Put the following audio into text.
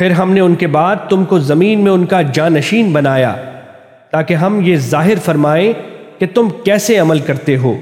پھر ہم نے ان کے بعد تم کو زمین میں ان کا جانشین بنایا تاکہ ہم یہ ظاہر فرمائیں کہ تم کیسے عمل کرتے ہو۔